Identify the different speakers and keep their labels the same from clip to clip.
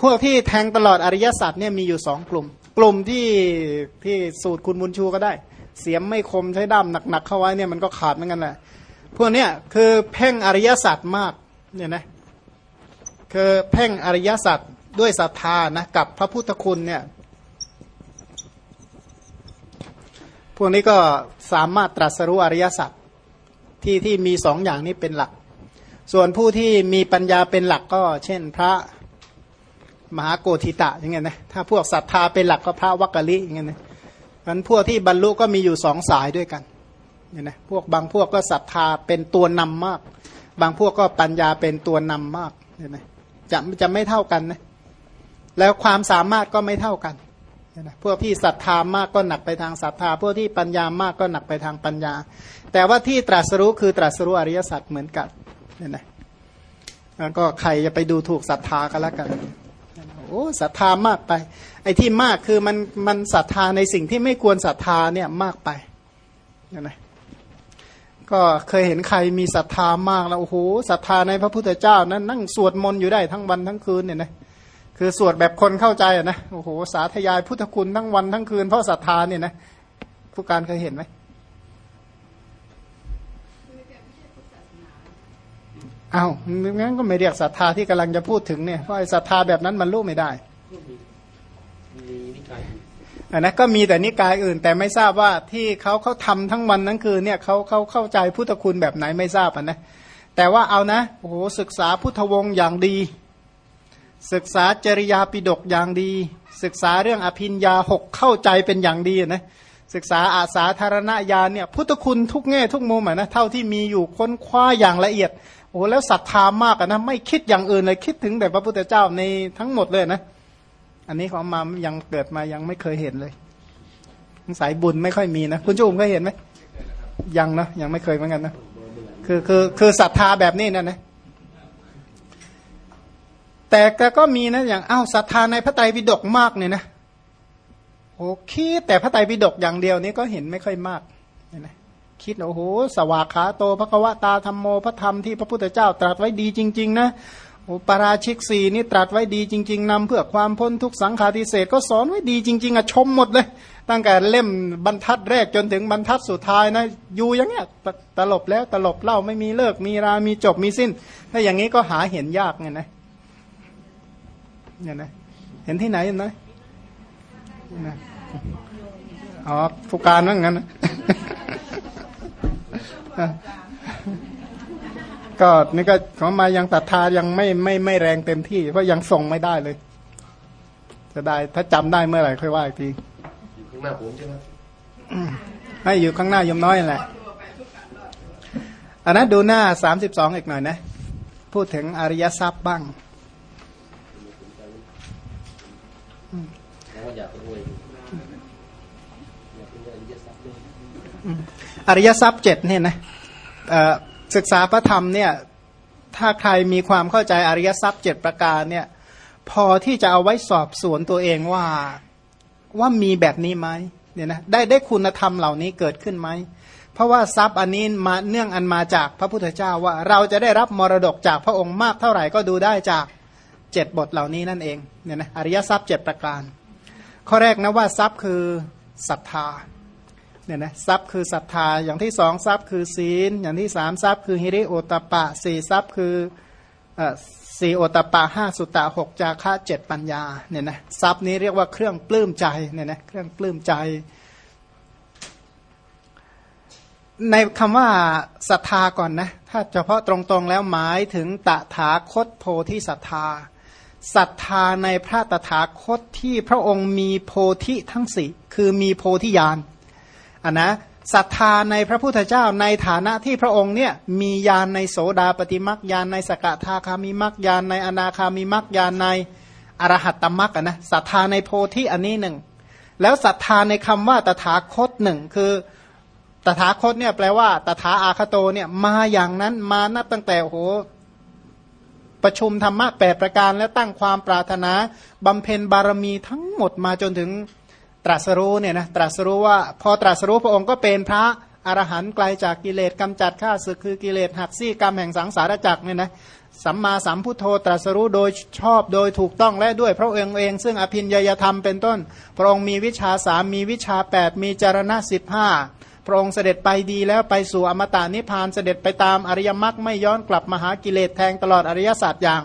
Speaker 1: พวกที่แทงตลอดอริยสัจเนี่ยมีอยู่สองกลุ่ม กลุ่มที่ที่สูตรคุณบุญชูก็ได้ เสียมไม่คมใช้ด้ามหนักๆเข้าไว้เนี่ยมันก็ขาดเหมือนกันแหละพวกเนี้ยคือเพ่งอริยสัจมากเนี่ยนะคือเพ่งอริยสัจด้วยศรัทธานะกับพระพุทธคุณเนี่ยพวกนี้ก็สามารถตรัสรู้อริยสัจที่ที่มีสองอย่างนี้เป็นหลัก ส่วนผู้ที่มีปัญญาเป็นหลักก็ เช่น พระ มหาโกธิตะอย่างเงี้ยนะถ้าพวกศรัทธาเป็นหลักก็พระวักกะลิอย่างเงี้ยนะมันพวกที่บรรลุก็มีอยู่สองสายด้วยกันเนี่ยนะพวกบางพวกก็ศรัทธาเป็นตัวนำมาก บางพวกก็ปัญญาเป็นตัวนำมากเนี่ยนะจะจะไม่เท่ากันนะแล้วความสามารถก็ไม่เท่ากันพวกที่ศรัทธามากก็หนักไปทางศรัทธา พวกที่ปัญญามากก็หนักไปทางปัญญา แต่ว่าที่ตรัสรู้คือตรัสรู้อริยสัจเหมือนกันเนี่ยนะแล้วก็ใครจะไปดูถูกศรัทธาก็แล้วกัน โอ้ศรัทธามากไป ไอ้ที่มากคือมันมันศรัทธาในสิ่งที่ไม่ควรศรัทธาเนี่ยมากไปเนี่ยนะก็เคยเห็นใครมีศรัทธามากแล้วโอ้โหศรัทธาในพระพุทธเจ้านั้นนั่งสวดมนต์อยู่ได้ทั้งวันทั้งคืนเนี่ยนะคือสวดแบบคนเข้าใจอะนะโอ้โหสาธยายพุทธคุณทั้งวันทั้งคืนเพราะศรัทธาเนี่ยนะผู้การเคยเห็นไหม อ้าวงั้นก็ไม่เรียกศรัทธาที่กำลังจะพูดถึงเนี่ยเพราะศรัทธาแบบนั้นมันรู้ไม่ได้อันนั้นก็มีแต่นิกายอื่น แต่ไม่ทราบว่าที่เขาเขาทำทั้งวันทั้งคืนเนี่ยเขาเขาเข้าใจพุทธคุณแบบไหนไม่ทราบอะนะแต่ว่าเอานะโอ้โหศึกษาพุทธวงศ์อย่างดี ศึกษาจริยาปิดกอย่างดี ศึกษาเรื่องอภินยาหกเข้าใจเป็นอย่างดีนะศึกษาอาสาธารณญาณเนี่ยพุทธคุณทุกแง่ทุกมุมนะเท่าที่มีอยู่ค้นคว้าอย่างละเอียดโอ้แล้วศรัทธามากนะไม่คิดอย่างอื่นเลยคิดถึงแต่พระพุทธเจ้าในทั้งหมดเลยนะ อันนี้ของมายังเกิดมายังไม่เคยเห็นเลยสายบุญไม่ค่อยมีนะคุณจุ๋มเคยเห็นไหมยังนะยังไม่เคยเหมือนกันนะคือคือคือศรัทธาแบบนี้นะนะแต่ก็มีนะอย่างอ้าวศรัทธาในพระไตรปิฎกมากเนี่ยนะโอ้คิดแต่พระไตรปิฎกอย่างเดียวนี้ก็เห็นไม่ค่อยมากเห็นไหม คิดโอ้โหสวากขาโตพระกวตาธรรมโมพระธรรมที่พระพุทธเจ้าตรัสไว้ดีจริง ๆ นะโอ้ปราชิกสีนี่ตรัสไว้ดีจริง ๆนำเพื่อความพ้นทุกสังขาริเศษก็สอนไว้ดีจริง ๆอะชมหมดเลย ตั้งแต่เล่มบรรทัดแรกจนถึงบรรทัดสุดท้ายนะอยู่อย่างเงี้ยตลบแล้วตลบเล่าไม่มีเลิกมีรามีจบมีสิ้น ถ้าอย่างนี้ก็หาเห็นยากไงนะเนี่ยนะเห็นที่ไหนเห็นไหมนะอ๋อผู้การว่างั้น ก็นี่ก็ของมายังตัดทายังไม่ไม่ไม่แรงเต็มที่ เพราะยังส่งไม่ได้เลย จะได้ถ้าจำได้เมื่อไหร่ค่อยว่าอีกทีอยู่ข้างหน้าผมใช่ไหมให้อยู่ข้างหน้ายมน้อยแหละอันนั้นดูหน้าสามสิบสองอีกหน่อยนะ พูดถึงอริยทรัพย์บ้างอริยทรัพย์ เจ็ดเนี่ยนะศึกษาพระธรรมเนี่ยถ้าใครมีความเข้าใจอริยทรัพย์เจ็ดประการเนี่ยพอที่จะเอาไว้สอบสวนตัวเองว่าว่ามีแบบนี้ไหมเนี่ยนะได้ได้คุณธรรมเหล่านี้เกิดขึ้นไหม เพราะว่าทรัพย์อันนี้มาเนื่องอันมาจากพระพุทธเจ้าว่าเราจะได้รับมรดกจากพระองค์มากเท่าไหร่ก็ดูได้จากเจ็ดบทเหล่านี้นั่นเองเนี่ยนะอริยทรัพย์เจ็ดประการ ข้อแรกนะว่าทรัพย์คือศรัทธา เนี่ยนะทรัพย์คือศรัทธาอย่างที่สองทรัพย์คือศีล อย่างที่สามทรัพย์คือฮิริโอตปะสี่ทรัพย์คือสี่โอตปะห้าสุตตะหกจาระเจ็ดปัญญาเนี่ยนะทรัพย์นี้เรียกว่าเครื่องปลื้มใจเนี่ยนะเครื่องปลื้มใจ ในคำว่าศรัทธาก่อนนะถ้าเฉพาะตรงๆแล้วหมายถึงตถาคตโพธิศรัทธาศรัทธาในพระตถาคตที่พระองค์มีโพธิทั้งสี่คือมีโพธิญาณ อันนะศรัทธาในพระพุทธเจ้าในฐานะที่พระองค์เนี่ยมีญาณในโสดาปฏิมักญาณในสกทาคามิมักญาณในอนาคามิมักญาณในอรหัตตมักนะศรัทธาในโพธิอันนี้หนึ่งแล้วศรัทธาในคำว่าตถาคตหนึ่งคือตถาคตเนี่ยแปลว่าตถาอาคโตเนี่ยมาอย่างนั้นมานับตั้งแต่โอ้โหประชุมธรรมะแปดประการและตั้งความปรารถนาบำเพ็ญบารมีทั้งหมดมาจนถึง ตรัสรู้เนี่ยนะตรัสรู้ว่าพอตรัสรู้พระองค์ก็เป็นพระอรหันต์ไกลจากกิเลสกำจัดข้าศึกคือกิเลสหักซี่กรรมแห่งสังสารจักรเนี่ยนะสัมมาสัมพุทโธตรัสรู้โดยชอบโดยถูกต้องและด้วยพระองค์เอง ซึ่งอภินยยธรรมเป็นต้น พระองค์มีวิชาสามมีวิชาแปดมีจารณะสิบห้าพระองค์เสด็จไปดีแล้วไปสู่อมตะนิพพานเสด็จไปตามอริยมรรคไม่ย้อนกลับมาหากิเลสแทงตลอดอริยศาสัจอย่าง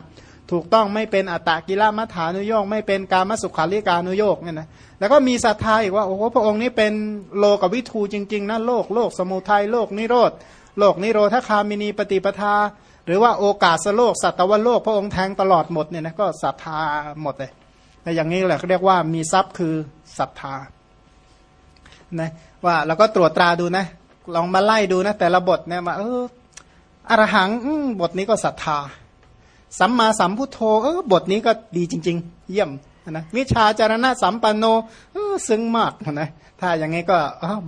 Speaker 1: ถูกต้องไม่เป็นอัตตกิลมัฐานุโยกไม่เป็นการมสุขาริการนุโยกเนี่ยนะแล้วก็มีศรัทธาอีกว่าโอ้โหพระองค์นี้เป็นโลกวิทูจริง ๆนะโลกโลกสมุทัยโลกนิโรธโลกนิโรธคามินีปฏิปทา หรือว่าโอกาสโลกสัตวโลกพระองค์แทงตลอดหมดเนี่ยนะก็ศรัทธาหมดเลยแต่อย่างนี้แหละเขาเรียกว่ามีทรัพย์คือศรัทธานะว่าเราก็ตรวจตราดูนะลองมาไล่ดูนะแต่ละบทเนี่ยว่าเอออรหังบทนี้ก็ศรัทธา สัมมาสัมพุทโธเออบทนี้ก็ดีจริง ๆ เยี่ยมนะวิชาจารณะสัมปันโนเออซึ้งมากนะถ้าอย่างงี้ก็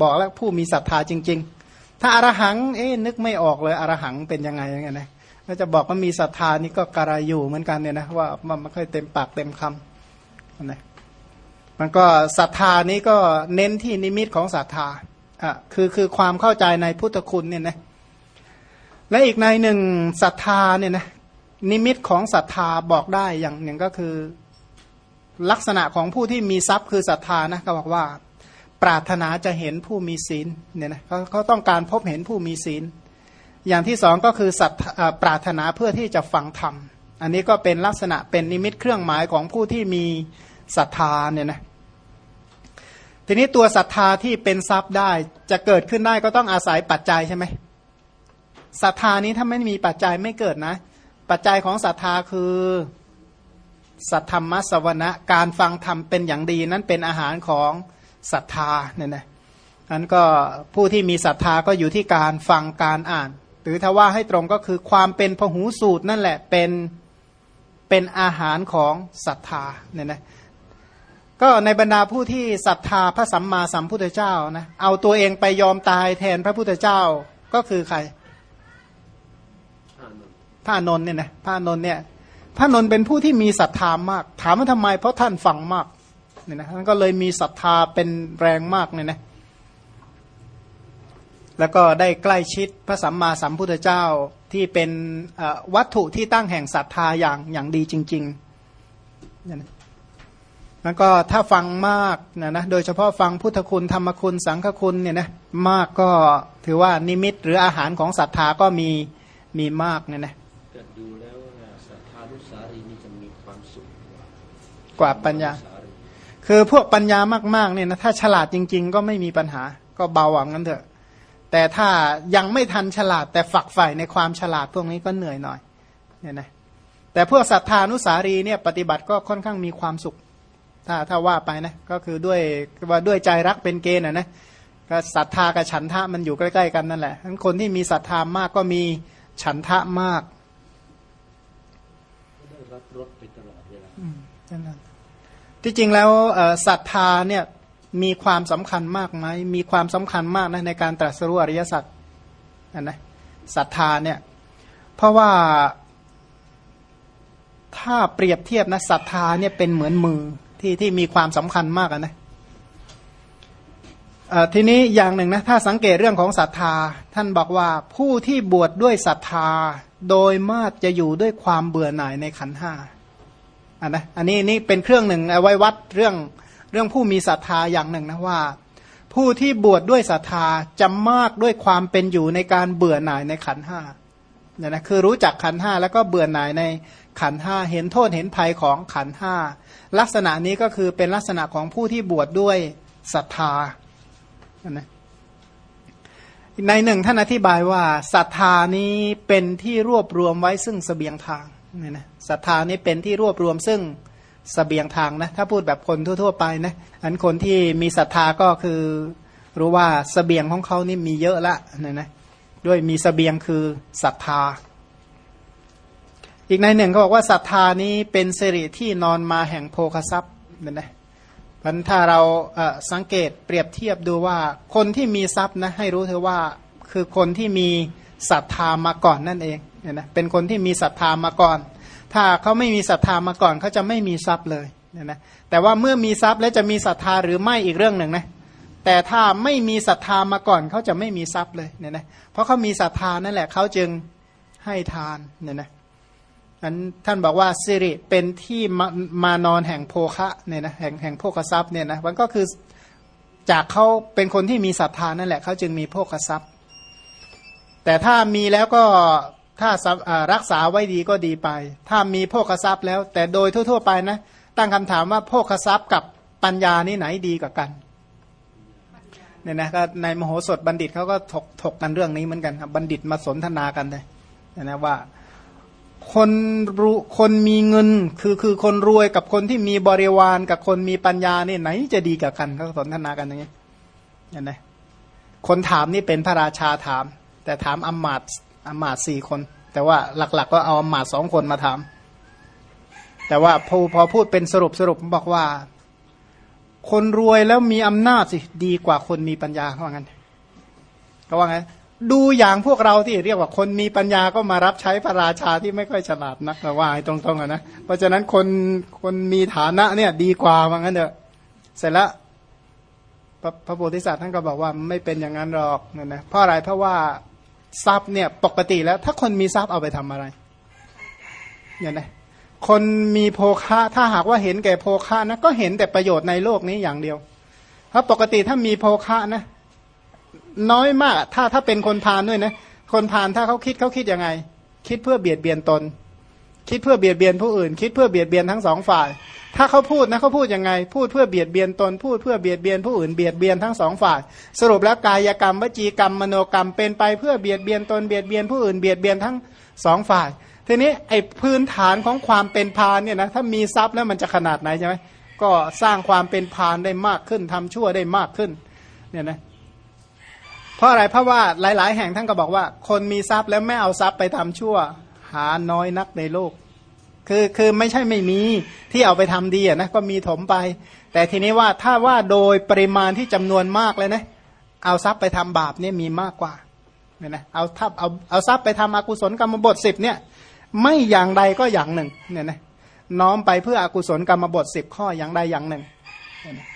Speaker 1: บอกแล้วผู้มีศรัทธาจริง ๆ ถ้าอารหังเอ๊นึกไม่ออกเลยอรหังเป็นยังไงอย่างเงี้ยนะก็จะบอกว่ามีศรัทธานี่ก็กระไรอยู่เหมือนกันเนี่ยนะว่ามันไม่ค่อยเต็มปากเต็มคำนะมันก็ศรัทธานี้ก็เน้นที่นิมิตของศรัทธาอะคือคือความเข้าใจในพุทธคุณเนี่ยนะและอีกในหนึ่งศรัทธาเนี่ยนะ นิมิตของศรัทธาบอกได้อย่างหนึ่งก็คือ ลักษณะของผู้ที่มีทรัพย์คือศรัทธานะก็บอกว่า ปรารถนาจะเห็นผู้มีศีลเนี่ยนะเขาเขาต้องการพบเห็นผู้มีศีล อย่างที่สองก็คือสัตปรารถนาเพื่อที่จะฟังธรรม อันนี้ก็เป็นลักษณะเป็นนิมิตเครื่องหมายของผู้ที่มีศรัทธาเนี่ยนะทีนี้ตัวศรัทธาที่เป็นทรัพย์ได้จะเกิดขึ้นได้ก็ต้องอาศัยปัจจัยใช่ไหมศรัทธานี้ถ้าไม่มีปัจจัยไม่เกิดนะ ปัจจัยของศรัทธาคือสัทธรรมสวนะการฟังธรรมเป็นอย่างดีนั้นเป็นอาหารของศรัทธาเนี่ยนะนั้นก็ผู้ที่มีศรัทธาก็อยู่ที่การฟังการอ่าน หรือถ้าว่าให้ตรงก็คือความเป็นพหูสูตรนั่นแหละเป็นเป็นอาหารของศรัทธาเนี่ยนะก็ในบรรดาผู้ที่ศรัทธาพระสัมมาสัมพุทธเจ้านะเอาตัวเองไปยอมตายแทนพระพุทธเจ้าก็คือใคร พระนนท์เนี่ยนะพระนนท์เนี่ยพระนนท์เป็นผู้ที่มีศรัทธามาก ถามว่าทำไม เพราะท่านฟังมากเนี่ยนะท่านก็เลยมีศรัทธาเป็นแรงมากเนี่ยนะแล้วก็ได้ใกล้ชิดพระสัมมาสัมพุทธเจ้าที่เป็นวัตถุที่ตั้งแห่งศรัทธาอย่างอย่างดีจริงๆเนี่ยนะแล้วก็ถ้าฟังมากนะนะโดยเฉพาะฟังพุทธคุณธรรมคุณสังฆคุณเนี่ยนะมากก็ถือว่านิมิตหรืออาหารของศรัทธาก็มีมีมากเนี่ยนะ ดูแล้วศรัทธานุสารีนี่จะมีความสุขกว่าปัญญา คือพวกปัญญามากๆเนี่ยนะถ้าฉลาดจริง ๆ ก็ไม่มีปัญหา ก็เบาหวังกันเถอะ แต่ถ้ายังไม่ทันฉลาดแต่ฝักใฝ่ในความฉลาดพวกนี้ก็เหนื่อยหน่อยเนี่ยนะแต่พวกศรัทธานุสารีเนี่ยปฏิบัติก็ค่อนข้างมีความสุข ถ้าถ้าว่าไปนะก็คือด้วยว่าด้วยใจรักเป็นเกณฑ์นะนะก็ศรัทธากับฉันทะมันอยู่ใกล้ ๆ กันนั่นแหละทั้งคนที่มีศรัทธามากก็มีฉันทะมาก รับรสไปตลอดเวลาที่จริงแล้วศรัทธาเนี่ยมีความสำคัญมากไหมมีความสำคัญมากนะในการตรัสรู้อริยสัจนะนะศรัทธาเนี่ยเพราะว่าถ้าเปรียบเทียบนะศรัทธาเนี่ยเป็นเหมือนมือที่ที่มีความสำคัญมากนะทีนี้อย่างหนึ่งนะถ้าสังเกตเรื่องของศรัทธา ท่านบอกว่าผู้ที่บวชดด้วยศรัทธา โดยมากจะอยู่ด้วยความเบื่อหน่ายในขันห้าอันนะอันนี้นี่เป็นเครื่องหนึ่งเอาไว้วัดเรื่องเรื่องผู้มีศรัทธาอย่างหนึ่งนะว่า ผู้ที่บวชดด้วยศรัทธาจะมากด้วยความเป็นอยู่ในการเบื่อหน่ายในขันห้าเนี่ยนะคือรู้จักขันห้าแล้วก็เบื่อหน่ายในขันห้าเห็นโทษเห็นภัยของขันห้าลักษณะนี้ก็คือเป็นลักษณะของผู้ที่บวชดด้วยศรัทธานะ ในหนึ่งท่านอธิบายว่าศรัทธานี้เป็นที่รวบรวมไว้ซึ่งสเสบียงทางเนี่ยนะศรัทธานี้เป็นที่รวบรวมซึ่งสเสบียงทางนะถ้าพูดแบบคนทั่ว ๆ ไปนะอันคนที่มีศรัทธาก็คือรู้ว่าสเสบียงของเขานี่มีเยอะละเนี่ยนะด้วยมีสเสบียงคือศรัทธา อีกในหนึ่งเขาบอกว่าศรัทธานี้เป็นสิริที่นอนมาแห่งโภคทรัพย์เนี่ยนะ พันถ้าเราสังเกตเปรียบเทียบดูว่าคนที่มีทรัพย์นะให้รู้เถอว่าคือคนที่มีศรัทธามาก่อนนั่นเองเนี่ยนะเป็นคนที่มีศรัทธามาก่อน ถ้าเขาไม่มีศรัทธามาก่อนเขาจะไม่มีทรัพย์เลยเนี่ยนะแต่ว่าเมื่อมีทรัพย์แล้วจะมีศรัทธาหรือไม่อีกเรื่องหนึ่งนะแต่ถ้าไม่มีศรัทธามาก่อนเขาจะไม่มีทรัพย์เลยเนี่ยนะเพราะเขามีศรัทธานั่นแหละเขาจึงให้ทานเนี่ยนะ นั้นท่านบอกว่าสิริเป็นที่มามานอนแห่งโภคะเนี่ยนะแห่งแห่งโภคทรัพย์เนี่ยนะมันก็คือจากเขาเป็นคนที่มีศรัทธานั่นแหละเขาจึงมีโภคทรัพย์ แต่ถ้ามีแล้วก็ถ้ารักษาไว้ดีก็ดีไป ถ้ามีโภคทรัพย์แล้ว แต่โดยทั่ว ๆ ไปนะ ตั้งคำถามว่าโภคทรัพย์กับปัญญานี่ไหนดีกว่ากันเนี่ยนะก็ในมโหสถบัณฑิตเขาก็ถกถกกันเรื่องนี้เหมือนกันครับบัณฑิตมาสนทนากันเลยนะว่า คนรู้คนมีเงินคือคือคนรวยกับคนที่มีบริวารกับคนมีปัญญาเนี่ยไหนจะดีกับกันเขาสนทนากันอย่างนี้เห็นไหมคนถามนี่เป็นพระราชาถาม แต่ถามอมมาตอมมาตสี่คน แต่ว่าหลัก ๆกก็เอาอมมาตสองคนมาถาม แต่ว่าพอพอพูดเป็นสรุปสรุปบอกว่า คนรวยแล้วมีอำนาจสิดีกว่าคนมีปัญญาเขาว่างั้นเขาว่าไง ดูอย่างพวกเราที่เรียกว่าคนมีปัญญาก็มารับใช้พระราชาที่ไม่ค่อยฉลาดนักนะว่าตรงๆนะเพราะฉะนั้นคนคนมีฐานะเนี่ยดีกว่าว่างั้นเถอะเสร็จแล้วพระพระโพธิสัตว์ท่านก็บอกว่าไม่เป็นอย่างนั้นหรอกเนี่ยนะเพราะอะไรเพราะว่าทรัพย์เนี่ยปกติแล้ว ถ้าคนมีทรัพย์เอาไปทำอะไรเนี่ยนะคนมีโภคะถ้าหากว่าเห็นแก่โภคะนะก็เห็นแต่ประโยชน์ในโลกนี้อย่างเดียว เพราะปกติถ้ามีโภคะนะ น้อยมาก ถ้าถ้าเป็นคนพาลด้วยนะ คนพาลถ้าเขาคิดเขาคิดยังไง คิดเพื่อเบียดเบียนตน คิดเพื่อเบียดเบียนผู้อื่น คิดเพื่อเบียดเบียนทั้งสองฝ่าย ถ้าเขาพูดนะเขาพูดยังไง พูดเพื่อเบียดเบียนตน พูดเพื่อเบียดเบียนผู้อื่น เบียดเบียนทั้งสองฝ่าย สรุปแล้วกายกรรมวจีกรรมมโนกรรมเป็นไปเพื่อเบียดเบียนตนเบียดเบียนผู้อื่นเบียดเบียนทั้งสองฝ่าย ทีนี้ไอ้พื้นฐานของความเป็นพานเนี่ยนะถ้ามีทรัพย์แล้วมันจะขนาดไหนใช่ไหมก็สร้างความเป็นพานได้มากขึ้นทำชั่วได้มากขึ้นเนี่ยนะ ราะอะไรเพราะว่าหลาย ๆ แห่งท่านก็บอกว่า คนมีทรัพย์แล้วไม่เอาทรัพย์ไปทำชั่ว หาน้อยนักในโลก คือคือไม่ใช่ไม่มีที่เอาไปทำดีอะนะก็มีถมไป แต่ทีนี้ว่าถ้าว่าโดยปริมาณที่จำนวนมากเลยนะเอาทรัพย์ไปทำบาปเนี่ยมีมากกว่าเนี่ยนะเอาทับเอาเอาทรัพย์ไปทำอกุศลกรรมบทสิบเนี่ยไม่อย่างใดก็อย่างหนึ่งเนี่ยนะน้อมไปเพื่ออกุศลกรรมบทสิบข้ออย่างใดอย่างหนึ่งเนี่ย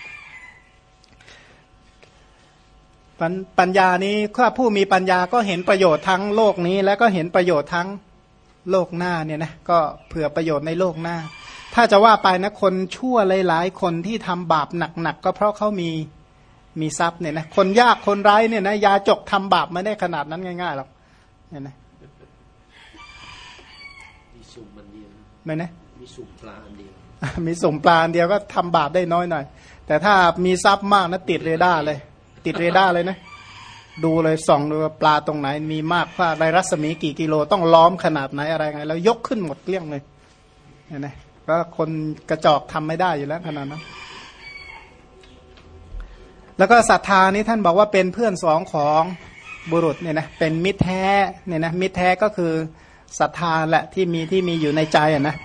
Speaker 1: ปัญญานี้ถ้าผู้มีปัญญาก็เห็นประโยชน์ทั้งโลกนี้ แล้วก็เห็นประโยชน์ทั้งโลกหน้าเนี่ยนะก็เผื่อประโยชน์ในโลกหน้า ถ้าจะว่าไปนะคนชั่วหลายๆ คนที่ทำบาปหนักๆก็เพราะเขามีมีทรัพย์เนี่ยนะคนยากคนไร้เนี่ยนะยาจกทำบาปไม่ได้ขนาดนั้นง่ายๆหรอกเนี่ยนะ
Speaker 2: มีสุ่มมันเดียว
Speaker 1: ไม่นะ
Speaker 2: มีสุ่มปลาอันเดียว
Speaker 1: มีสุ่มปลาอันเดียวก็ทำบาปได้น้อยหน่อย แต่ถ้ามีทรัพย์มากนะติดเรดาร์เลย ติดเรดาร์เลยนะ ดูเลยส่องดูปลาตรงไหน มีมากเท่าไรรัศมีกี่กิโลต้องล้อมขนาดไหนอะไรไง แล้วยกขึ้นหมดเกลี้ยงเลยเห็นไหมก็คนกระจอกทำไม่ได้อยู่แล้วขนาดนั้นแล้วก็ศรัทธานี้ท่านบอกว่าเป็นเพื่อนสองของบุรุษเนี่ยนะเป็นมิตรแท้เนี่ยนะมิตรแท้ก็คือศรัทธาแหละที่มีที่มีอยู่ในใจอะนะ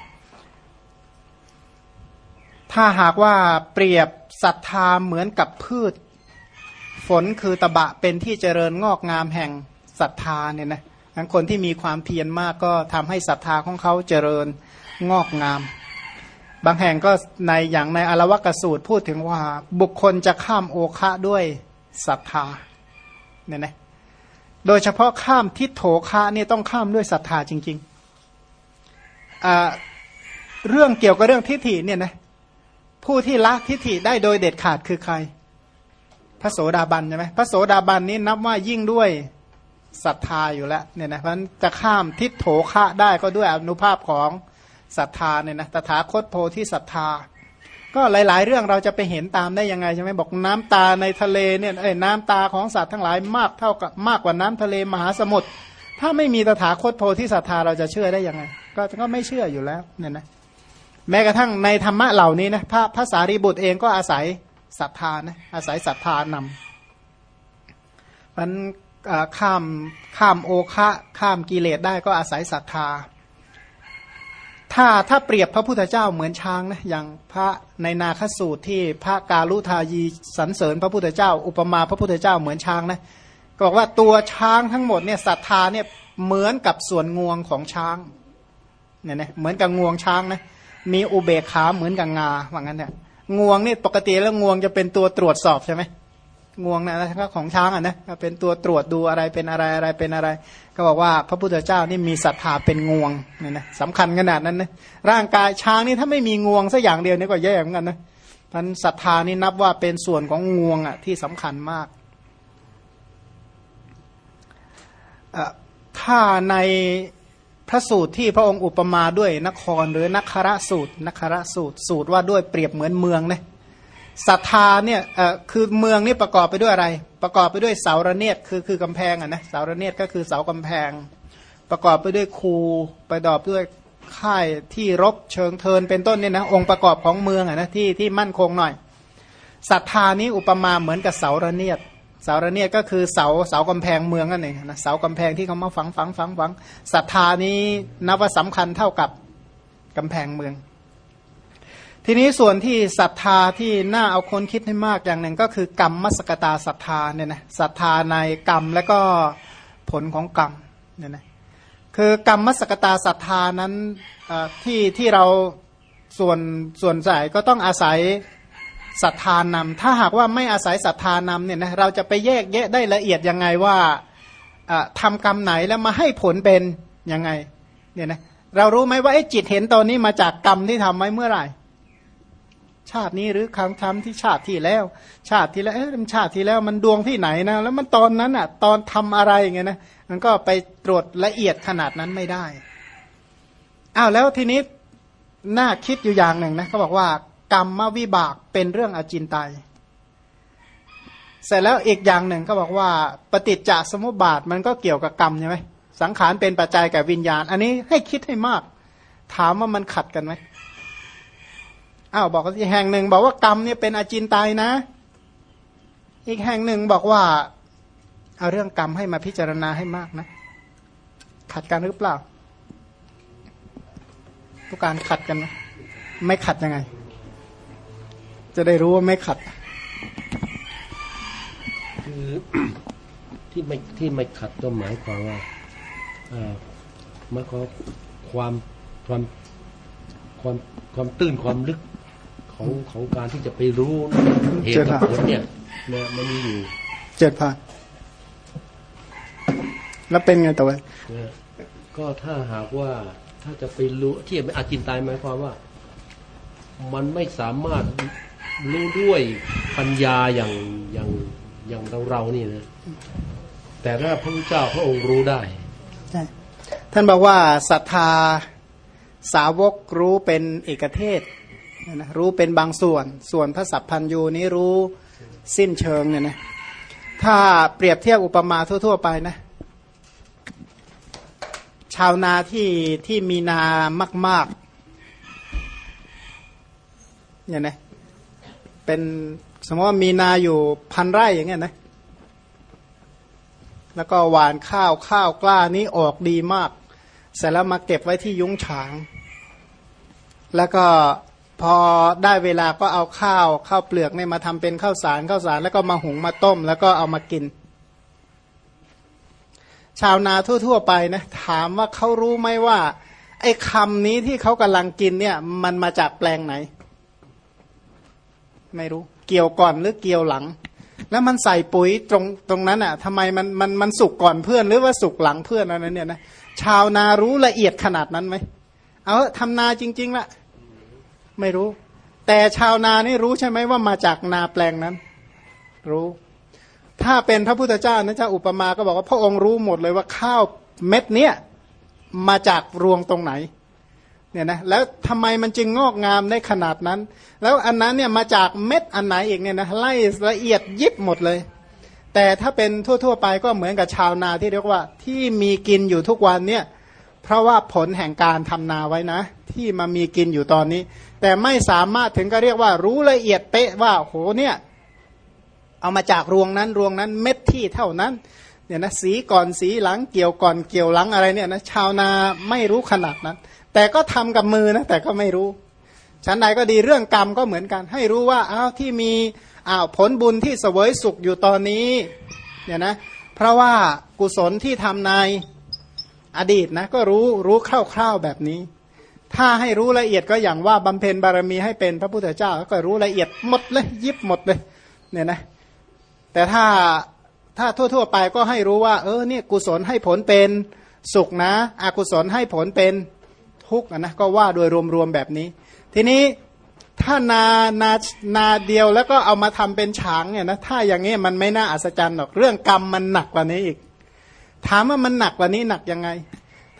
Speaker 1: ถ้าหากว่าเปรียบศรัทธาเหมือนกับพืช ฝนคือตะบะเป็นที่เจริญงอกงามแห่งศรัทธาเนี่ยนะทั้งคนที่มีความเพียรมากก็ทำให้ศรัทธาของเขาเจริญงอกงาม บางแห่งก็ในอย่างในอรวกสูตรพูดถึงว่าบุคคลจะข้ามโอคะด้วยศรัทธาเนี่ยนะโดยเฉพาะข้ามทิฏโถคะเนี่ยต้องข้ามด้วยศรัทธาจริงๆเรื่องเกี่ยวกับเรื่องทิฏฐิเนี่ยนะผู้ที่ละทิฏฐิได้โดยเด็ดขาดคือใคร พระโสดาบันใช่ไหมพระโสดาบันนี้นับว่ายิ่งด้วยศรัทธาอยู่แล้วเนี่ยนะเพราะจะข้ามทิศโถคะได้ก็ด้วยอนุภาพของศรัทธาเนี่ยนะตถาคตโพธิศรัทธา ก็หลาย ๆ เรื่องเราจะไปเห็นตามได้ยังไงใช่ไหมบอกน้ำตาในทะเลเนี่ยเอ้ยน้ำตาของสัตว์ทั้งหลายมากเท่ากับมากกว่าน้ำทะเลมหาสมุทรถ้าไม่มีตถาคตโพธิศรัทธาเราจะเชื่อได้ยังไง ก็ก็ไม่เชื่ออยู่แล้วเนี่ยนะแม้กระทั่งในธรรมะเหล่านี้นะพระภาษารีบุตรเองก็อาศัย ศรัทธานะอาศัยศรัทธานำมันข้ามข้ามโอคะข้ามกิเลสได้ก็อาศัยศรัทธา ถ้าถ้าเปรียบพระพุทธเจ้าเหมือนช้างนะอย่างพระในนาคสูตรที่พระกาลุทายีสรรเสริญพระพุทธเจ้า อุปมาพระพุทธเจ้าเหมือนช้างนะก็บอกว่าตัวช้างทั้งหมดเนี่ยศรัทธาเนี่ยเหมือนกับส่วนงวงของช้างเนี่ยนะเหมือนกับงวงช้างนะมีอุเบกขาเหมือนกับงาว่างั้นเนี่ย งวงนี่ปกติแล้วงวงจะเป็นตัวตรวจสอบใช่ไหมงวงนะก็ของช้างอะนะเป็นตัวตรวจดูอะไรเป็นอะไรอะไรเป็นอะไร ก็บอกว่าพระพุทธเจ้านี่มีศรัทธาเป็นงวงเนี่ยนะสำคัญขนาดนั้นนะร่างกายช้างนี่ถ้าไม่มีงวงสักอย่างเดียวนี่ก็แย่เหมือนกันนะท่านศรัทธานี่นับว่าเป็นส่วนของงวงอะที่สำคัญมากถ้าใน ระสูตรที่พระองค์อุปมาด้วยนครหรือนักคระสูตรนักคระสูตรสูตรว่าด้วยเปรียบเหมือนเมืองนะศรัทธาเนี่ยคือเมืองนี่ประกอบไปด้วยอะไร ประกอบไปด้วยเสาระเนียดคือคือกำแพงอะนะเสาระเนียดก็คือเสากำแพง ประกอบไปด้วยคูประกอบด้วยค่ายที่รบเชิงเทินเป็นต้นเนี่ยนะองค์ประกอบของเมืองอะนะที่ที่มั่นคงหน่อยศรัทธานี้อุปมาเหมือนกับเสาระเนียด เสาระเนียดก็คือเสาเสากำแพงเมืองนั่นเองนะเสากำแพงที่เขามาฝังฝังฝังฝังศรัทธานี้นับว่าสำคัญเท่ากับกำแพงเมือง ทีนี้ส่วนที่ศรัทธาที่น่าเอาคนคิดให้มากอย่างหนึ่งก็คือกรรมมสกตาศรัทธาเนี่ยนะศรัทธาในกรรมและก็ผลของกรรมเนี่ยนะคือกรรมมสกตาศรัทธานั้นที่ที่เราส่วนส่วนใหญ่ก็ต้องอาศัย ศรัทธานำถ้าหากว่าไม่อาศัยศรัทธานำเนี่ยนะเราจะไปแยกแยะได้ละเอียดยังไงว่าทำกรรมไหนแล้วมาให้ผลเป็นยังไงเนี่ยนะเรารู้ไหมว่าไอ้จิตเห็นตอนนี้มาจากกรรมที่ทำไว้เมื่อไหร่ ชาตินี้หรือครั้งท,ที่ชาติที่แล้ว ชาติที่แล้วเอ๊ะชาติที่แล้วมันดวงที่ไหนนะแล้วมันตอนนั้นอะ ตอนทำอะไรอย่างเงี้ยนะมันก็ไปตรวจละเอียดขนาดนั้นไม่ได้อ้าวแล้วทีนี้น่าคิดอยู่อย่างหนึ่งนะเขาบอกว่า กรรมวิบากเป็นเรื่องอจินไตยเสร็จแล้วอีกอย่างหนึ่งก็บอกว่า ปฏิจจสมุปบาทมันก็เกี่ยวกับกรรมใช่ไหมสังขารเป็นปัจจัยแกับวิญญาณ อันนี้ให้คิดให้มาก ถามว่ามันขัดกันไหมอ้าวบอกอีกแห่งหนึ่งบอกว่ากรรมเนี่ยเป็นอจินไตยนะ อีกแห่งหนึ่งบอกว่า เอาเรื่องกรรมให้มาพิจารณาให้มากนะ ขัดกันหรือเปล่าทุกการขัดกันไหมไม่ขัดยังไง จะได้รู้ว่าไม่ขัด
Speaker 2: คือที่ไม่ที่ไม่ขัดก็หมายความว่าเอ่อมันก็ความความความความตื้นความลึกของของการที่จะไปรู้เหตุกับผลเนี่ยนะมันมีอยู่
Speaker 1: เจ็ดพันแล้วเป็นไงต่อไป
Speaker 2: ก็ถ้าหากว่าถ้าจะไปรู้ที่เป็นอาจินตายหมายความว่า มันไม่สามารถ รู้ด้วยปัญญาอย่างอย่างอย่างเราเรานี่นะแต่ถ้าพระพุทธเจ้าพระองค์รู้ได้
Speaker 1: ท่านบอกว่าศรัทธาสาวกรู้เป็นเอกเทศนะรู้เป็นบางส่วน ส่วนพระสัพพันยูนี้รู้สิ้นเชิงเนี่ยนะถ้าเปรียบเทียบอุปมาทั่ว ๆ ไปนะ ชาวนาที่ที่มีนามากๆเนี่ยนะ เป็นสมมติว่ามีนาอยู่พันไร่อย่างเงี้ยนะแล้วก็หวานข้าวข้าวกล้านี้ออกดีมาก เสร็จแล้วมาเก็บไว้ที่ยุ้งฉาง แล้วก็พอได้เวลาก็เอาข้าวข้าวเปลือกเนี่ยมาทำเป็นข้าวสารข้าวสาร แล้วก็มาหุงมาต้ม แล้วก็เอามากิน ชาวนาทั่ว ๆ ไปนะถามว่าเขารู้ไหมว่า ไอ้คำนี้ที่เขากำลังกินเนี่ย มันมาจากแปลงไหน ไม่รู้ เกี่ยวก่อนหรือเกี่ยวหลัง แล้วมันใส่ปุ๋ยตรงตรงนั้นอะทำไมมันมันมันสุกก่อนเพื่อนหรือว่าสุกหลังเพื่อนอะไรเนี่ยนะชาวนารู้ละเอียดขนาดนั้นไหมเอาทำนาจริงๆละไม่รู้ แต่ชาวนานี่รู้ใช่ไหมว่ามาจากนาแปลงนั้น รู้ ถ้าเป็นพระพุทธเจ้านะเจ้าอุปมาก็บอกว่าพระองค์รู้หมดเลยว่าข้าวเม็ดเนี้ยมาจากรวงตรงไหน เนี่ยนะแล้วทำไมมันจึงงอกงามได้ขนาดนั้น แล้วอันนั้นเนี่ยมาจากเม็ดอันไหนอีกเนี่ยนะไล่ละเอียดยิบหมดเลย แต่ถ้าเป็นทั่ว ๆ ไปก็เหมือนกับชาวนาที่เรียกว่าที่มีกินอยู่ทุกวันเนี่ยเพราะว่าผลแห่งการทำนาไว้นะ ที่มามีกินอยู่ตอนนี้ แต่ไม่สามารถถึงก็เรียกว่ารู้ละเอียดเป๊ะว่าโหเนี่ยเอามาจากรวงนั้นรวงนั้นเม็ดที่เท่านั้นเนี่ยนะสีก่อนสีหลังเกี่ยวก่อนเกี่ยวหลังอะไรเนี่ยนะชาวนาไม่รู้ขนาดนั้น แต่ก็ทำกับมือนะแต่ก็ไม่รู้ชั้นใดก็ดีเรื่องกรรมก็เหมือนกัน ให้รู้ว่าอ้าวที่มีอ้าวผลบุญที่เสวยสุขอยู่ตอนนี้เนี่ยนะเพราะว่ากุศลที่ทำในอดีตนะก็รู้รู้คร่าวๆแบบนี้ ถ้าให้รู้ละเอียดก็อย่างว่าบำเพ็ญบารมีให้เป็นพระพุทธเจ้าก็รู้ละเอียดหมดเลยยิบหมดเลยเนี่ยนะแต่ถ้าถ้าทั่ว ๆ ไปก็ให้รู้ว่า เออเนี่ยกุศลให้ผลเป็นสุขนะ อกุศลให้ผลเป็น ทุกข์นะก็ว่าโดยรวมๆแบบนี้ ทีนี้ถ้านานานาเดียวแล้วก็เอามาทำเป็นฉางเนี่ยนะถ้าอย่างนี้มันไม่น่าอัศจรรย์หรอกเรื่องกรรมมันหนักกว่านี้อีก ถามว่ามันหนักกว่านี้หนักยังไง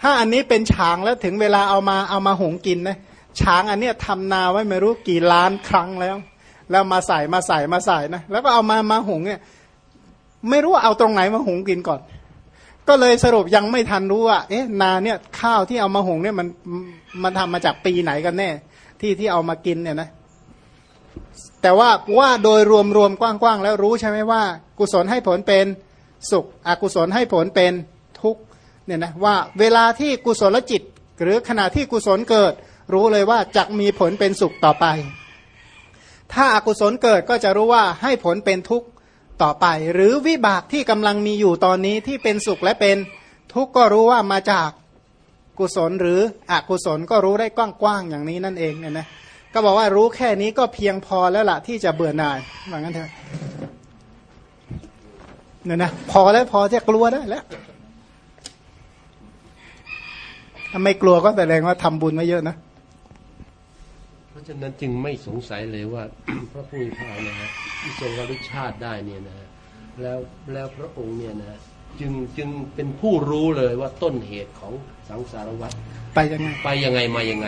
Speaker 1: ถ้าอันนี้เป็นฉางแล้วถึงเวลาเอามาเอามาหงกินนะฉางอันเนี้ยทำนาไว้ไม่รู้กี่ล้านครั้งแล้ว แล้วมาใส่มาใส่มาใส่นะแล้วก็เอามามาหงเนี่ยไม่รู้เอาตรงไหนมาหงกินก่อน ก็เลยสรุปยังไม่ทันรู้ว่าเอ๊ะนาเนี่ยข้าวที่เอามาหุงเนี่ยมันมันทำมาจากปีไหนกันแน่ ที่ที่เอามากินเนี่ยนะแต่ว่าว่าโดยรวมรวมกว้างๆ แล้วรู้ใช่ไหมว่า กุศลให้ผลเป็นสุข อกุศลให้ผลเป็นทุกข์เนี่ยนะว่าเวลาที่กุศลจิต หรือขณะที่กุศลเกิด รู้เลยว่าจะมีผลเป็นสุขต่อไป ถ้าอากุศลเกิดก็จะรู้ว่าให้ผลเป็นทุกข์ ต่อไป หรือวิบากที่กำลังมีอยู่ตอนนี้ที่เป็นสุขและเป็นทุกข์ก็รู้ว่ามาจากกุศลหรืออกุศลก็รู้ได้กว้างๆอย่างนี้นั่นเองเนี่ยนะก็บอกว่ารู้แค่นี้ก็เพียงพอแล้วล่ะที่จะเบื่อหน่ายว่างั้นเถอะเนี่ยนะพอแล้วพอจะกลัวได้แล้วถ้าไม่กลัวก็แสดงว่าทำบุญมาเยอะนะ
Speaker 2: ราะฉะนั้นจึงไม่สงสัยเลยว่าพระผู้มีพระภาคนะฮะที่ทรงระลึกชาติได้เนี่ยนะฮะแล้วแล้วพระองค์เนี่ยนะฮะจึงจึงเป็นผู้รู้เลยว่าต้นเหตุของสังสารวัฏ
Speaker 1: ไปยังไง
Speaker 2: ไปยังไงมายังไง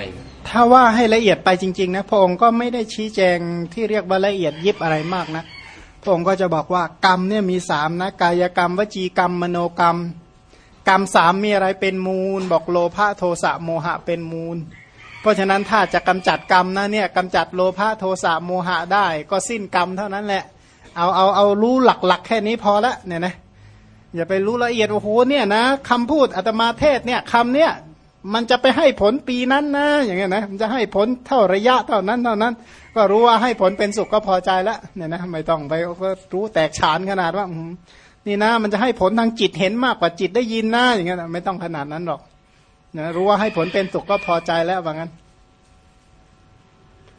Speaker 1: ถ้าว่าให้ละเอียดไปจริง ๆ นะพระองค์ก็ไม่ได้ชี้แจงที่เรียกว่าละเอียดยิบอะไรมากนะพระองค์ก็จะบอกว่ากรรมเนี่ยมีสามนะกายกรรม วจีกรรมมโนกรรม กรรมสามมีอะไรเป็นมูล บอกโลภะโทสะโมหะเป็นมูล เพราะฉะนั้นถ้าจะกำจัดกรรมนะเนี่ยกำจัดโลภะโทสะโมหะได้ ก็สิ้นกรรมเท่านั้นแหละ เอาเอาเอารู้หลักๆ แค่นี้พอละเนี่ยนะอย่าไปรู้ละเอียดโอ้โหเนี่ยนะคำพูดอาตมาเทศเนี่ยคำเนี่ยมันจะไปให้ผลปีนั้นนะ อย่างเงี้ยนะมันจะให้ผลเท่าระยะเท่านั้นเท่านั้น ก็รู้ว่าให้ผลเป็นสุขก็พอใจแล้วเนี่ยนะไม่ต้องไปก็รู้แตกฉานขนาดว่านี่นะ มันจะให้ผลทางจิตเห็นมากกว่าจิตได้ยินนะอย่างเงี้ยไม่ต้องขนาดนั้นหรอก นะรู้ว่าให้ผลเป็นสุขก็พอใจแล้วว่างั้น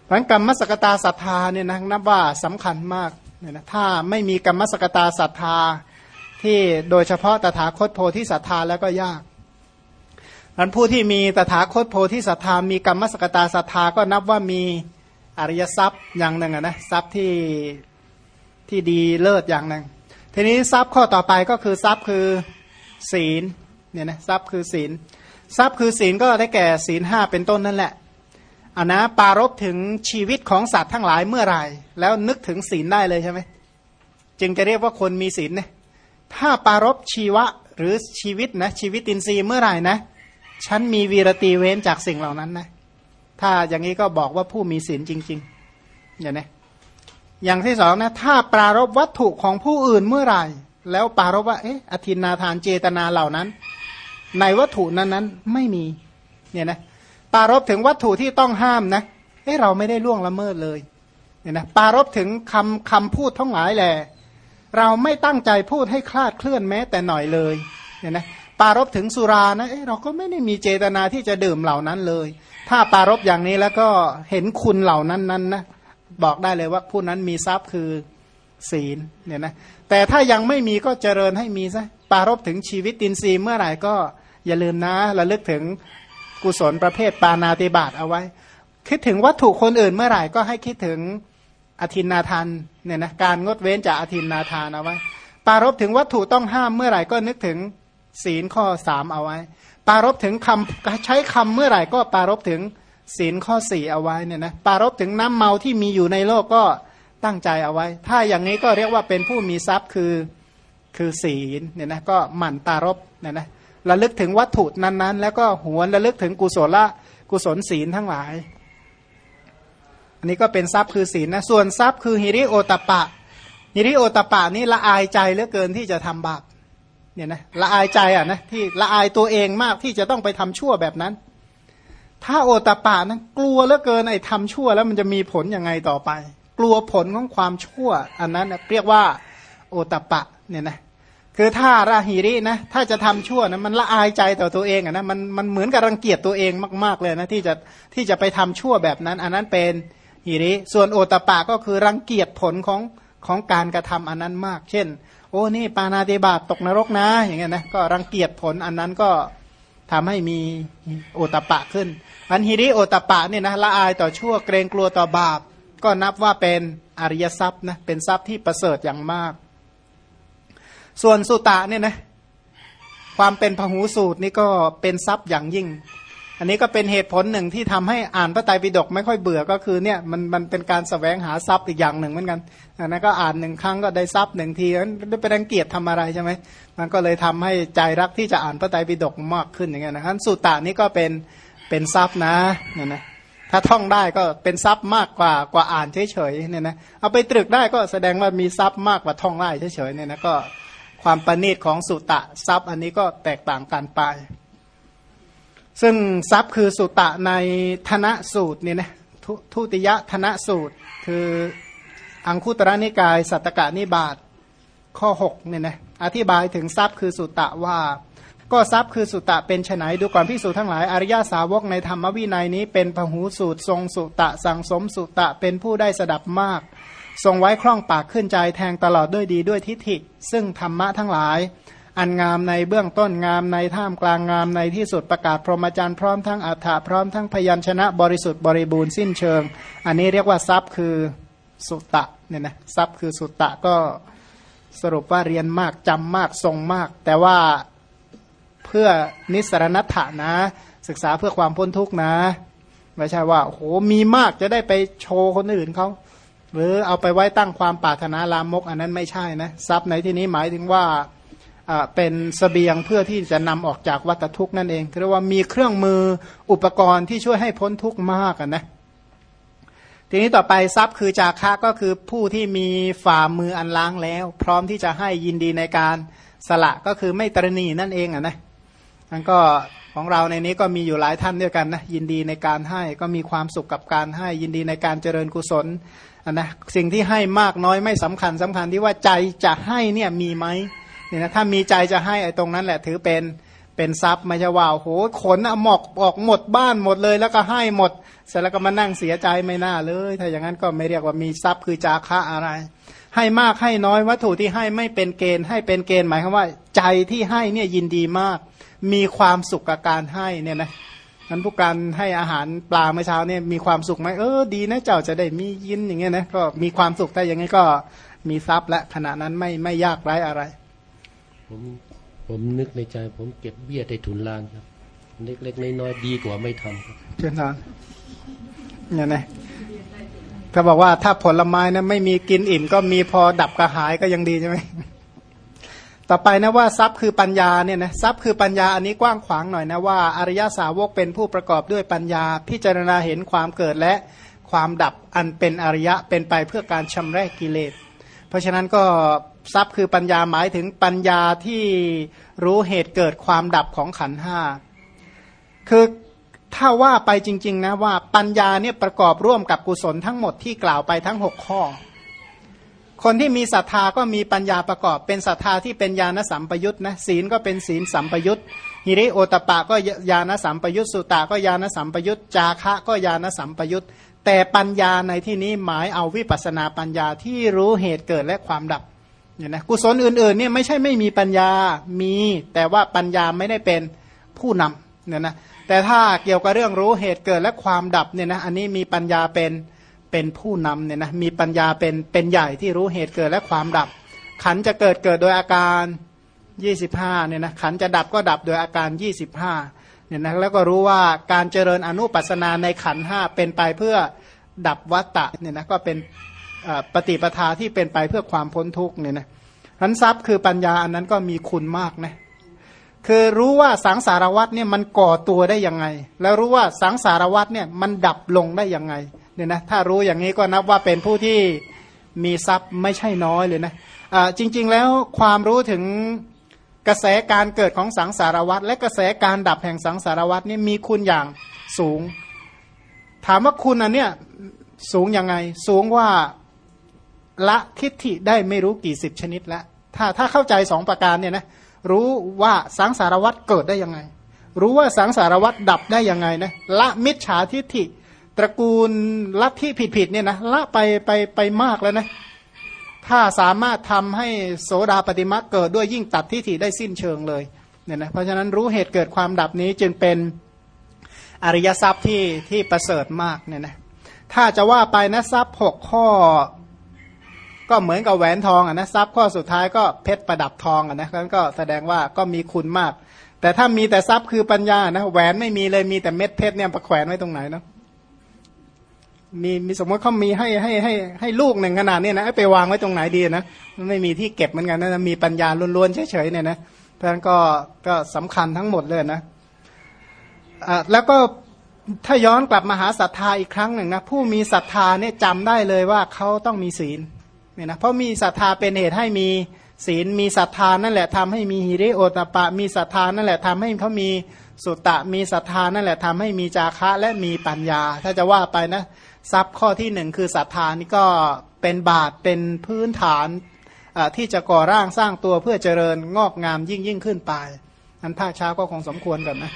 Speaker 1: พันกรรมมสกตาศรัทธาเนี่ยนะนับว่าสำคัญมากเนี่ยนะถ้าไม่มีกรรมมสกตาศรัทธาที่โดยเฉพาะตถาคตโพธิศรัทธาแล้วก็ยากอันผู้ที่มีตถาคตโพธิศรัทธามีกรรมสกตาศรัทธาก็นับว่ามีอริยทรัพย์อย่างหนึ่งนะทรัพย์ที่ที่ดีเลิศอย่างหนึ่งทีนี้ทรัพย์ข้อต่อไปก็คือทรัพย์คือศีลเนี่ยนะทรัพย์คือศีล ทรัพย์คือศีลก็ได้แก่ศีลห้าเป็นต้นนั่นแหละอันนะปารบถึงชีวิตของสัตว์ทั้งหลายเมื่อไหร่ แล้วนึกถึงศีลได้เลยใช่ไหมจึงจะเรียกว่าคนมีศีลเนี่ยถ้าปารบชีวะหรือชีวิตนะชีวิตตินทรีย์เมื่อไหร่นะฉันมีวีรตีเว้นจากสิ่งเหล่านั้นนะถ้าอย่างนี้ก็บอกว่าผู้มีศีลจริงๆอย่างนี้อย่างที่สองนะถ้าปรารบวัตถุของผู้อื่นเมื่อไหร่ แล้วปรารบว่าเอ๊ะอธินาทานเจตนาเหล่านั้น ในวัตถุนั้นนั้นไม่มีเนี่ยนะปารบถึงวัตถุที่ต้องห้ามนะเอ๊ะเราไม่ได้ล่วงละเมิดเลยเนี่ยนะปารบถึงคำคำพูดทั้งหลายแหละเราไม่ตั้งใจพูดให้คลาดเคลื่อนแม้แต่หน่อยเลยเนี่ยนะปารบถึงสุรานะเอ้เราก็ไม่ได้มีเจตนาที่จะดื่มเหล่านั้นเลย ถ้าปารบอย่างนี้แล้วก็เห็นคุณเหล่านั้นนั้นนะบอกได้เลยว่าผู้นั้นมีทรัพย์คือ ศีลเนี่ยนะแต่ถ้ายังไม่มีก็เจริญให้มีซะปารบถึงชีวิตตินรีเมื่อไหร่ก็อย่าลืมนะระลึกถึงกุศลประเภทปานาติบาตเอาไว้ คิดถึงวัตถุคนอื่นเมื่อไหร่ก็ให้คิดถึงอธินนาทานเนี่ยนะการงดเว้นจากอธินนาทานเอาไว้ ปารบถึงวัตถุต้องห้ามเมื่อไหร่ก็นึกถึงศีลข้อสามเอาไว้ ปารบถึงคำใช้คำเมื่อไหร่ก็ปารบถึงศีลข้อสี่เอาไว้เนี่ยนะปารบถึงน้ำเมาที่มีอยู่ในโลกก็ ตั้งใจเอาไว้ ถ้าอย่างนี้ก็เรียกว่าเป็นผู้มีทรัพย์คือคือศีลเนี่ยนะก็หมั่นปารบเนี่ยนะระลึกถึงวัตถุนั้นๆ แล้วก็หวนระลึกถึงกุศลละกุศลศีลทั้งหลาย อันนี้ก็เป็นทรัพย์คือศีลนะส่วนทรัพย์คือฮิริโอตปะฮิริโอตปะนี่ละอายใจเหลือเกินที่จะทำบาปเนี่ยนะละอายใจอะนะที่ละอายตัวเองมากที่จะต้องไปทำชั่วแบบนั้น ถ้าโอตปานั้นกลัวเหลือเกินไอ้ทำชั่วแล้วมันจะมีผลยังไงต่อไป กลัวผลของความชั่ว อันนั้นเรียกว่าโอตปะเนี่ยนะคือถ้าราหิรินะถ้าจะทำชั่วนะมันละอายใจต่อตัวเองอะนะมันมันเหมือนกับรังเกียจตัวเองมากๆเลยนะที่จะที่จะไปทำชั่วแบบนั้น อันนั้นเป็นหิริส่วนโอตปะก็คือรังเกียจผลของของการกระทำอันนั้นมาก เช่น โอ้นี่ปานาติบาตตกนรกนะ อย่างเงี้ยนะก็รังเกียจผลอันนั้นก็ทำให้มีโอตปะขึ้น อันฮิริโอตปะเนี่ยนะละอายต่อชั่วเกรงกลัวต่อบาป ก็นับว่าเป็นอริยทรัพย์นะเป็นทรัพย์ที่ประเสริฐอย่างมาก ส่วนสุตะเนี่ยนะความเป็นพหูสูตรนี่ก็เป็นทรัพย์อย่างยิ่ง อันนี้ก็เป็นเหตุผลหนึ่งที่ทำให้อ่านพระไตรปิฎกไม่ค่อยเบื่อก็คือเนี่ยมันมันเป็นการสแสวงหาทรัพย์อีกอย่างหนึ่งเหมือนกันอันนั้นก็อ่านหนึ่งครั้งก็ได้ทรัพย์หนึ่งทีนั้นไปรังเกียจทำอะไรใช่ไหมมันก็เลยทำให้ใจรักที่จะอ่านพระไตรปิฎกมากขึ้นอย่างเงี้ยนะครับสุตตานี้ก็เป็นเป็นทรัพย์นะเนี่ยนะ ถ้าท่องได้ก็เป็นทรัพย์มากกว่ากว่าอ่านเฉยๆเนี่ยนะเอาไปตรึกได้ก็แสดงว่ามีทรัพย์มากกว่าท่องได้เฉยๆเนี่ยนะก็ความประณีตของสุตะทรัพย์อันนี้ก็แตกต่างกันไป ซึ่งทรัพย์คือสุตะในธนสูตรเนี่ยนะททุติยธนสูตร คืออังคุตระนิกาย สัตตกานิบาตข้อ6เนี่ยนะอธิบายถึงทรัพย์คือสุตะว่า ก็ทรัพย์คือสุตะเป็นไฉนดูก่อนพิสูจทั้งหลายอริยาสาวกในธรรมวินัยนี้ เป็นพหูสูตรทรงสุตะสังสมสุตะเป็นผู้ได้สดับมาก ทรงไว้คล่องปากขึ้นใจแทงตลอดด้วยดีด้วยทิฏฐิ ซึ่งธรรมะทั้งหลาย อันงามในเบื้องต้นงามในท่ามกลางงามในที่สุดประกาศพรหมจรรย์พร้อมทั้งอัฏฐะพร้อมทั้งพยัญชนะบริสุทธิ์บริบูรณ์สิ้นเชิง อันนี้เรียกว่าทรัพย์คือสุตตะเนี่ยนะทรัพย์คือสุตตะก็สรุปว่าเรียนมากจำมากทรงมาก แต่ว่า เพื่อนิสรณัตถานะ ศึกษาเพื่อความพ้นทุกข์นะ ไม่ใช่ว่าโอ้โหมีมากจะได้ไปโชว์คนอื่นเขาหรือเอาไปไว้ตั้งความปรารถนาลามก อันนั้นไม่ใช่นะทรัพย์ในที่นี้หมายถึงว่าเป็นสเสบียงเพื่อที่จะนำออกจากวัฏทุกข์นั่นเองเรียกว่ามีเครื่องมืออุปกรณ์ที่ช่วยให้พ้นทุกข์มากนะทีนี้ต่อไปทรัพย์คือจาคะก็คือผู้ที่มีฝ่ามืออันล้างแล้ว พร้อมที่จะให้ยินดีในการสละก็คือไม่ตรณีนั่นเองอะนะ มันก็ของเราในนี้ก็มีอยู่หลายท่านด้วยกันนะยินดีในการให้ก็มีความสุขกับการให้ยินดีในการเจริญกุศลนนะสิ่งที่ให้มากน้อยไม่สำคัญสำคัญที่ว่าใจจะให้เนี่ยมีไหมเนี่ยนะถ้ามีใจจะให้ไอ้ตรงนั้นแหละถือเป็นเป็นทรัพย์ไม่ใช่ว่าโหขนอหมอกออกหมดบ้านหมดเลย แล้วก็ให้หมด เสร็จแล้วก็มานั่งเสียใจไม่น่าเลย ถ้าอย่างนั้นก็ไม่เรียกว่ามีทรัพย์คือจาคะอะไร ให้มากให้น้อยวัตถุที่ให้ไม่เป็นเกณฑ์ ให้เป็นเกณฑ์หมายความว่า ใจที่ให้เนี่ยยินดีมาก มีความสุขกับการให้เนี่ยนะนั้นผู้การให้อาหารปลาเมื่อเช้าเนี่ยมีความสุขไหมเออดีนะเจ้าจะได้มียินอย่างเงี้ยนะก็มีความสุขแต่อย่างงี้ก็มีทรัพย์และขณะนั้นไม่ไม่ยากไร้อะไร
Speaker 2: ผมผมนึกในใจ ผมเก็บเบี้ยในถุนลานครับเล็กๆน้อยๆดีกว่าไม่ทำครับ
Speaker 1: เชิญทานเนี่ยนะ ถ้าบอกว่าถ้าผลไม้นะไม่มีกินอิ่ม ก็มีพอดับกระหายก็ยังดีใช่ไหมต่อไปนะว่าทรัพย์คือปัญญาเนี่ยนะทรัพย์คือปัญญาอันนี้กว้างขวางหน่อยนะว่าอริยสาวกเป็นผู้ประกอบด้วยปัญญา พิจารณาเห็นความเกิดและความดับอันเป็นอริยะเป็นไปเพื่อการชำระกิเลส เพราะฉะนั้นก็ทรัพย์คือปัญญาหมายถึงปัญญาที่รู้เหตุเกิดความดับของขันห้าคือ ถ้าว่าไปจริง ๆ นะว่าปัญญาเนี่ยประกอบร่วมกับกุศลทั้งหมดที่กล่าวไปทั้ง 6 ข้อ คนที่มีศรัทธาก็มีปัญญาประกอบ เป็นศรัทธาที่เป็นญาณสัมปยุตนะศีลก็เป็นศีลสัมปยุตฮิริโอตปะก็ญาณสัมปยุตสุตาก็ญาณสัมปยุตจาคะก็ญาณสัมปยุตแต่ปัญญาในที่นี้หมายเอาวิปัสนาปัญญาที่รู้เหตุเกิดและความดับเนี่ยนะกุศลอื่นๆเนี่ยไม่ใช่ไม่มีปัญญามี แต่ว่าปัญญาไม่ได้เป็นผู้นำเนี่ยนะ แต่ถ้าเกี่ยวกับเรื่องรู้เหตุเกิดและความดับเนี่ยนะอันนี้มีปัญญาเป็นเป็นผู้นำเนี่ยนะมีปัญญาเป็นเป็นใหญ่ที่รู้เหตุเกิดและความดับ ขันจะเกิดเกิดโดยอาการ 25เนี่ยนะขันจะดับก็ดับโดยอาการ 25เนี่ยนะแล้วก็รู้ว่าการเจริญอนุปัสนาในขันห้าเป็นไปเพื่อดับวัตตะเนี่ยนะก็เป็นปฏิปทาที่เป็นไปเพื่อความพ้นทุกข์เนี่ยนะทันทรัพย์คือปัญญาอันนั้นก็มีคุณมากนะ คือรู้ว่าสังสารวัตเนี่ยมันก่อตัวได้ยังไง แล้วรู้ว่าสังสารวัตเนี่ยมันดับลงได้ยังไงเนี่ยนะถ้ารู้อย่างนี้ก็นับว่าเป็นผู้ที่มีทรัพย์ไม่ใช่น้อยเลยนะะจริง ๆ แล้วความรู้ถึงกระแสการเกิดของสังสารวัตและกระแสการดับแห่งสังสารวัตนี่มีคุณอย่างสูง ถามว่าคุณอันเนี้ยสูงยังไง สูงว่าละทิฏฐิได้ไม่รู้กี่สิบชนิดแล้วถ้าถ้าเข้าใจสองประการเนี่ยนะ รู้ว่าสังสารวัตรเกิดได้ยังไง รู้ว่าสังสารวัตรดับได้ยังไงนะละมิจฉาทิฏฐิ ตระกูลลัทธิผิดๆเนี่ยนะละไปไปไปมากแล้วนะถ้าสามารถทำให้โสดาปฏิมาเกิดด้วยยิ่งตัดทิฏฐิได้สิ้นเชิงเลยเนี่ยนะเพราะฉะนั้นรู้เหตุเกิดความดับนี้จึงเป็นอริยทรัพย์ที่ที่ประเสริฐมากเนี่ยนะถ้าจะว่าไปนะทรัพย์หกข้อ ก็เหมือนกับแหวนทองอะนะทรัพย์ข้อสุดท้ายก็เพชรประดับทองอะนะนั้นก็แสดงว่าก็มีคุณมาก แต่ถ้ามีแต่ทรัพย์คือปัญญานะแหวนไม่มีเลยมีแต่เม็ดเพชรเนี่ยประแขวนไว้ตรงไหนเนาะมีมีสมมติเขามีให้ให้ให้ให้ลูกหนึ่งขนาดนี้นะไปวางไว้ตรงไหนดีนะมันไม่มีที่เก็บเหมือนกันนะมีปัญญาล้วนๆเฉยๆเนี่ยนะเพราะนั้นก็ก็สำคัญทั้งหมดเลยนะอ่าแล้วก็ถ้าย้อนกลับมาหาศรัทธาอีกครั้งหนึ่งนะผู้มีศรัทธาเนี่ยจำได้เลยว่าเขาต้องมีศีล เนี่ยนะเพราะมีศรัทธาเป็นเหตุให้มีศีลมีศรัทธานั่นแหละทำให้มีฮิริโอตปะ มีศรัทธานั่นแหละทำให้เขามีสุตตะมีศรัทธานั่นแหละทำให้มีจาคะและมีปัญญา ถ้าจะว่าไปนะทรัพย์ข้อที่หนึ่งคือศรัทธานี่ก็เป็นบาทเป็นพื้นฐานที่จะก่อร่างสร้างตัวเพื่อเจริญงอกงามยิ่งยิ่งขึ้นไปอันภาคเช้าก็คงสมควรกันนะ